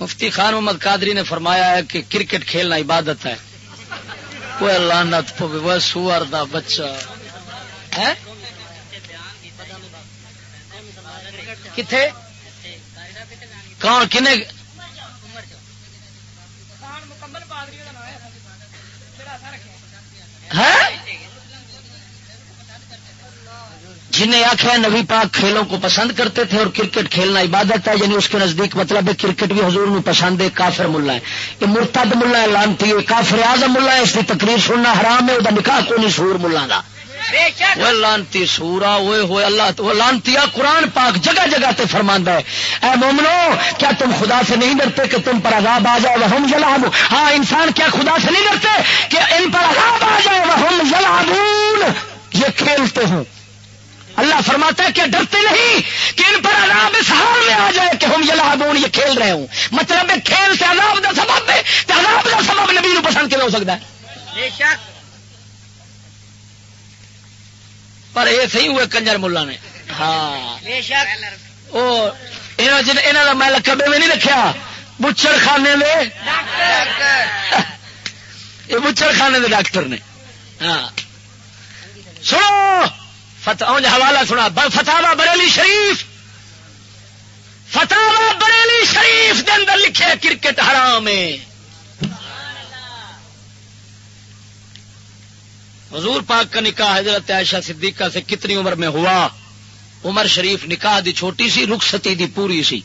مفتی خان محمد قادری نے فرمایا ہے کہ کرکٹ کھیلنا عبادت ہے۔ وہ لانت وہ سور دا بچہ۔ کتنے کون؟ کن جنہیں آخیا نبی پاک کھیلوں کو پسند کرتے تھے اور کرکٹ کھیلنا عبادت ہے یعنی اس کے نزدیک مطلب ہے کرکٹ بھی حضور میں پسند ہے، کافر ملا ہے۔ یہ مرتد ملا ہے، لانتی ہے، کافر اعظم ملا ہے، اس کی تقریر سننا حرام ہے وہ نکاح کو نہیں سور ملا کا وہ لانتی سورا وہ ہوئے اللہ، وہ لانتی قرآن پاک جگہ جگہ تے فرماندا ہے۔ اے مومنو، کیا تم خدا سے نہیں ڈرتے کہ تم پر عذاب آ جائے؟ وہ ہم ہاں انسان کیا خدا سے نہیں ڈرتے کہ ان پر عذاب آ جائے؟ وہ ہم یہ کھیلتے ہوں۔ اللہ فرماتا ہے کیا ڈرتے نہیں کہ ان پر عذاب اس حال میں آ جائے کہ ہم یلابون یہ کھیل رہے ہوں۔ مطلب کھیل سے عذاب دا سبب ہے عذاب دا سبب نبی نو پسند کیوں ہو سکتا ہے؟ پر یہ صحیح ہوئے کنجر ملا نے۔ ہاں۔ میں لکبے میں نہیں رکھا بچڑ خانے میں۔ یہ بچڑ خانے دے ڈاکٹر نے۔ ہاں۔ فتح حوالہ سنا فتح بریلی شریف فتح بریلی شریف دے اندر لکھے کرکٹ حرام ہے۔ حضور پاک کا نکاح حضرت عائشہ صدیقہ سے کتنی عمر میں ہوا؟ عمر شریف نکاح دی چھوٹی سی، رخصتی دی پوری سی۔